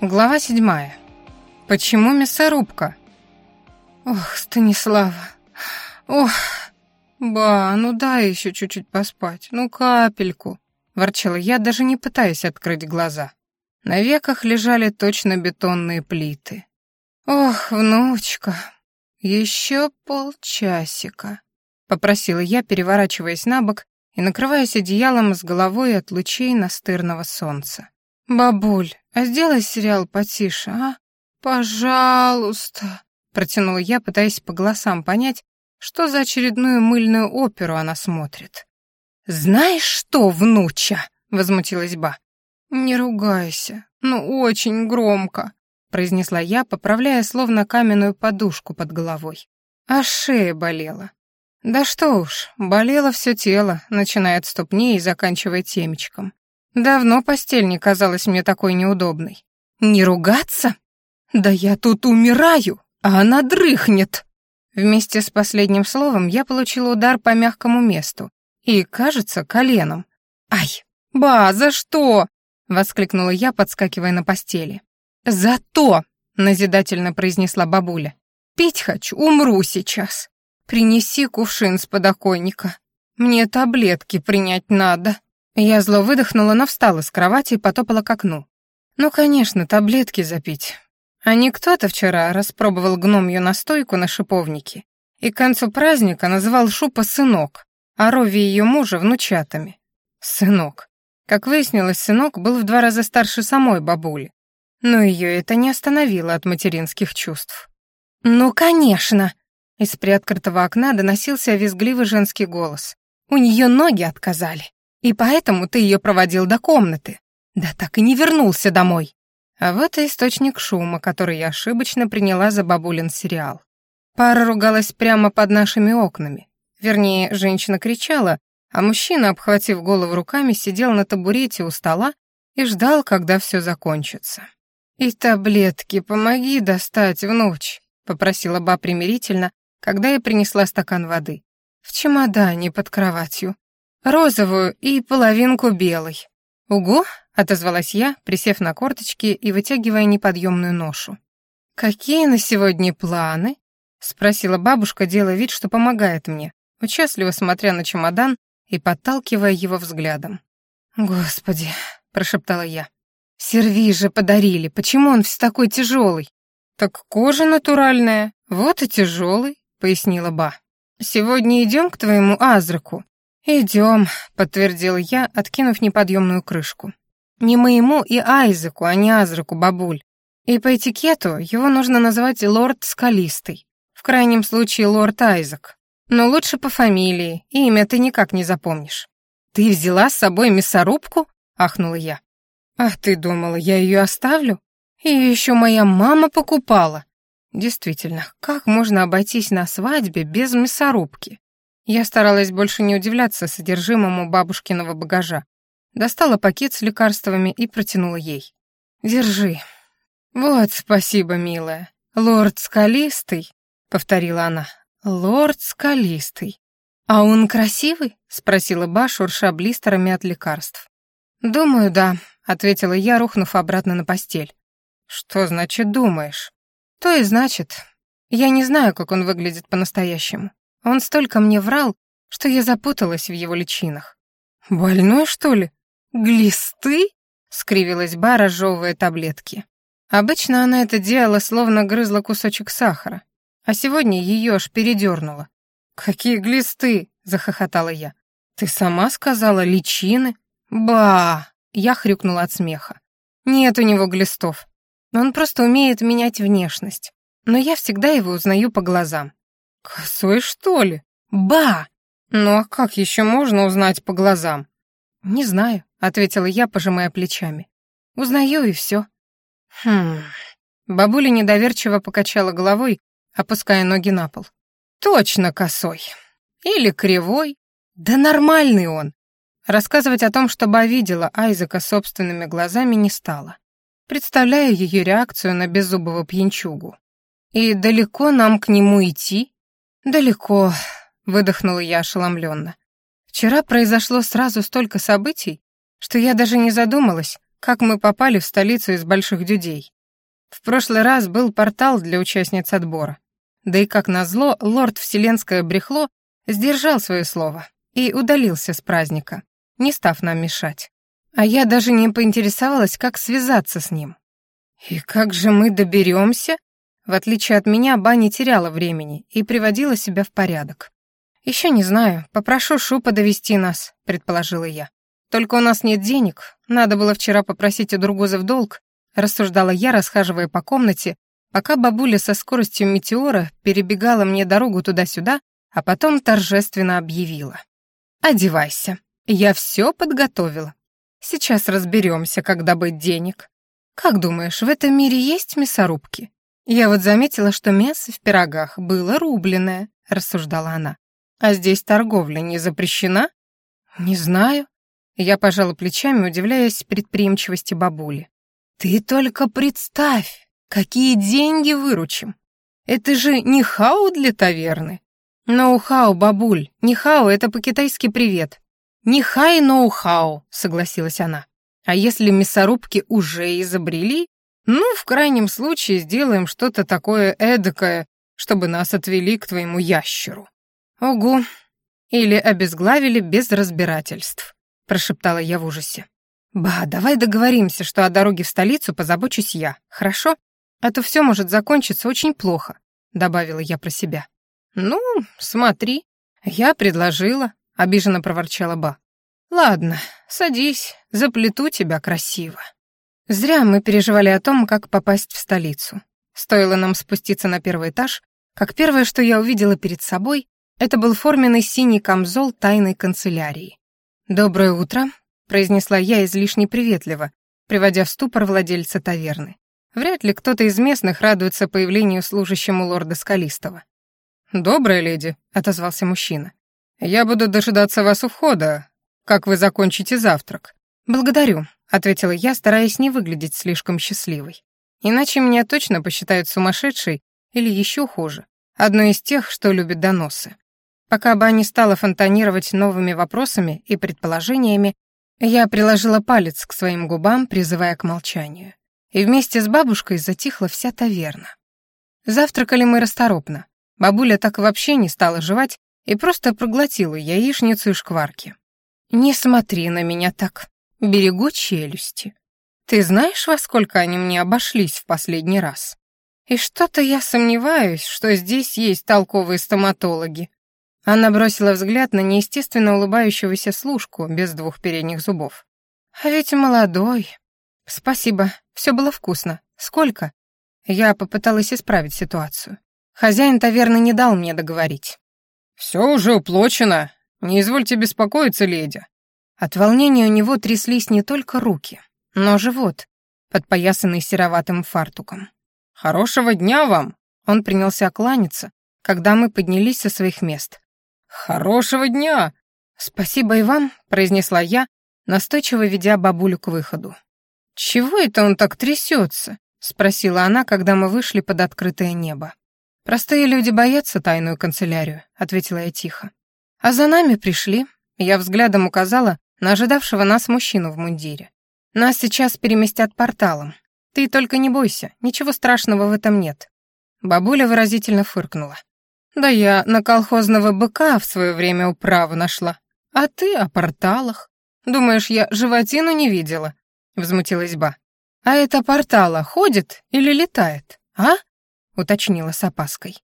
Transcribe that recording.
Глава седьмая. Почему мясорубка? Ох, Станислава. Ох. Ба, ну дай еще чуть-чуть поспать. Ну, капельку. Ворчала я, даже не пытаясь открыть глаза. На веках лежали точно бетонные плиты. Ох, внучка, еще полчасика. Попросила я, переворачиваясь на бок и накрываясь одеялом с головой от лучей настырного солнца. «Бабуль, а сделай сериал потише, а? Пожалуйста!» Протянула я, пытаясь по голосам понять, что за очередную мыльную оперу она смотрит. «Знаешь что, внуча?» — возмутилась Ба. «Не ругайся, ну очень громко», — произнесла я, поправляя словно каменную подушку под головой. А шея болела. Да что уж, болело все тело, начиная от ступней и заканчивая темечком. Давно постель не казалась мне такой неудобной. Не ругаться? Да я тут умираю, а она дрыхнет. Вместе с последним словом я получила удар по мягкому месту и, кажется, коленом. Ай, ба, за что? воскликнула я, подскакивая на постели. За то, назидательно произнесла бабуля. Пить хочу, умру сейчас. Принеси кувшин с подоконника. Мне таблетки принять надо. Я зло выдохнула, но встала с кровати и потопала к окну. Ну, конечно, таблетки запить. А не кто-то вчера распробовал гномью настойку на шиповнике и к концу праздника называл Шупа сынок, а Рови ее мужа внучатами. Сынок. Как выяснилось, сынок был в два раза старше самой бабули. Но ее это не остановило от материнских чувств. «Ну, конечно!» Из приоткрытого окна доносился визгливый женский голос. «У нее ноги отказали. И поэтому ты ее проводил до комнаты. Да так и не вернулся домой. А вот и источник шума, который я ошибочно приняла за бабулин сериал. Пара ругалась прямо под нашими окнами. Вернее, женщина кричала, а мужчина, обхватив голову руками, сидел на табурете у стола и ждал, когда все закончится. «И таблетки помоги достать в ночь», — попросила ба примирительно, когда я принесла стакан воды. «В чемодане под кроватью розовую и половинку белой». «Угу», — отозвалась я, присев на корточки и вытягивая неподъемную ношу. «Какие на сегодня планы?» — спросила бабушка, делая вид, что помогает мне, участливо смотря на чемодан и подталкивая его взглядом. «Господи», — прошептала я, — «серви же подарили, почему он все такой тяжелый?» «Так кожа натуральная, вот и тяжелый», — пояснила Ба. «Сегодня идем к твоему Азраку, «Идем», — подтвердил я, откинув неподъемную крышку. «Не моему и Айзеку, а не Азраку, бабуль. И по этикету его нужно назвать лорд Скалистый. В крайнем случае лорд Айзек. Но лучше по фамилии, имя ты никак не запомнишь». «Ты взяла с собой мясорубку?» — ахнула я. «Ах, ты думала, я ее оставлю? И еще моя мама покупала». Действительно, как можно обойтись на свадьбе без мясорубки? Я старалась больше не удивляться содержимому бабушкиного багажа. Достала пакет с лекарствами и протянула ей. «Держи». «Вот, спасибо, милая. Лорд Скалистый», — повторила она. «Лорд Скалистый». «А он красивый?» — спросила Ба, шурша блистерами от лекарств. «Думаю, да», — ответила я, рухнув обратно на постель. «Что значит «думаешь»?» «То и значит. Я не знаю, как он выглядит по-настоящему. Он столько мне врал, что я запуталась в его личинах. «Больной, что ли? Глисты?» — скривилась Ба, разжевывая таблетки. Обычно она это делала, словно грызла кусочек сахара, а сегодня ее аж передернуло. «Какие глисты?» — захохотала я. «Ты сама сказала личины?» «Ба!» — я хрюкнула от смеха. «Нет у него глистов. Он просто умеет менять внешность. Но я всегда его узнаю по глазам. «Косой, что ли? Ба! Ну а как еще можно узнать по глазам?» «Не знаю», — ответила я, пожимая плечами. «Узнаю и все». «Хм...» Бабуля недоверчиво покачала головой, опуская ноги на пол. «Точно косой. Или кривой. Да нормальный он». Рассказывать о том, что Ба видела Айзека собственными глазами, не стала, представляя ее реакцию на беззубого пьянчугу. «И далеко нам к нему идти?» «Далеко», — выдохнула я ошеломленно. «Вчера произошло сразу столько событий, что я даже не задумалась, как мы попали в столицу из Больших Дюдей. В прошлый раз был портал для участниц отбора. Да и как назло, лорд Вселенское брехло сдержал свое слово и удалился с праздника, не став нам мешать. А я даже не поинтересовалась, как связаться с ним. «И как же мы доберемся?» В отличие от меня, Ба не теряла времени и приводила себя в порядок. «Еще не знаю, попрошу Шупа довести нас», — предположила я. «Только у нас нет денег, надо было вчера попросить у Другуза в долг», — рассуждала я, расхаживая по комнате, пока бабуля со скоростью метеора перебегала мне дорогу туда-сюда, а потом торжественно объявила. «Одевайся, я все подготовила. Сейчас разберемся, как добыть денег. Как думаешь, в этом мире есть мясорубки? Я вот заметила, что мясо в пирогах было рубленое, рассуждала она. А здесь торговля не запрещена? Не знаю. Я пожала плечами, удивляясь предприимчивости бабули. Ты только представь, какие деньги выручим. Это же не хау для таверны. Ноу-хау, бабуль, не хау, это по-китайски привет. Не хай ноу-хау, согласилась она. А если мясорубки уже изобрели, ну, в крайнем случае сделаем что-то такое эдакое, чтобы нас отвели к твоему ящеру. Ого. Или обезглавили без разбирательств, прошептала я в ужасе. Ба, давай договоримся, что о дороге в столицу позабочусь я, хорошо? А то все может закончиться очень плохо, добавила я про себя. Ну, смотри, я предложила, обиженно проворчала Ба. Ладно, садись, заплету тебя красиво. Зря мы переживали о том, как попасть в столицу. Стоило нам спуститься на первый этаж, как первое, что я увидела перед собой, это был форменный синий камзол тайной канцелярии. «Доброе утро», — произнесла я излишне приветливо, приводя в ступор владельца таверны. Вряд ли кто-то из местных радуется появлению служащему лорда Скалистого. «Добрая леди», — отозвался мужчина. «Я буду дожидаться вас у входа, как вы закончите завтрак». «Благодарю», — ответила я, стараясь не выглядеть слишком счастливой. Иначе меня точно посчитают сумасшедшей или еще хуже, одной из тех, что любит доносы. Пока Ба не стала фонтанировать новыми вопросами и предположениями, я приложила палец к своим губам, призывая к молчанию. И вместе с бабушкой затихла вся таверна. Завтракали мы расторопно. Бабуля так вообще не стала жевать и просто проглотила яичницу и шкварки. «Не смотри на меня так. Берегу челюсти. Ты знаешь, во сколько они мне обошлись в последний раз? И что-то я сомневаюсь, что здесь есть толковые стоматологи. Она бросила взгляд на неестественно улыбающегося служку без двух передних зубов. «А ведь молодой. Спасибо, все было вкусно. Сколько?» Я попыталась исправить ситуацию. Хозяин таверны не дал мне договорить. «Все уже уплочено. Не извольте беспокоиться, леди». От волнения у него тряслись не только руки, но живот, подпоясанный сероватым фартуком. «Хорошего дня вам!» Он принялся кланяться, когда мы поднялись со своих мест. «Хорошего дня!» «Спасибо и вам», — произнесла я, настойчиво ведя бабулю к выходу. «Чего это он так трясется?» — спросила она, когда мы вышли под открытое небо. «Простые люди боятся тайную канцелярию», — ответила я тихо. «А за нами пришли», — я взглядом указала на ожидавшего нас мужчину в мундире. «Нас сейчас переместят порталом. Ты только не бойся, ничего страшного в этом нет». Бабуля выразительно фыркнула. Да я на колхозного быка в свое время управу нашла. А ты о порталах. Думаешь, я животину не видела? Взмутилась Ба. А это портала ходит или летает, а? Уточнила с опаской.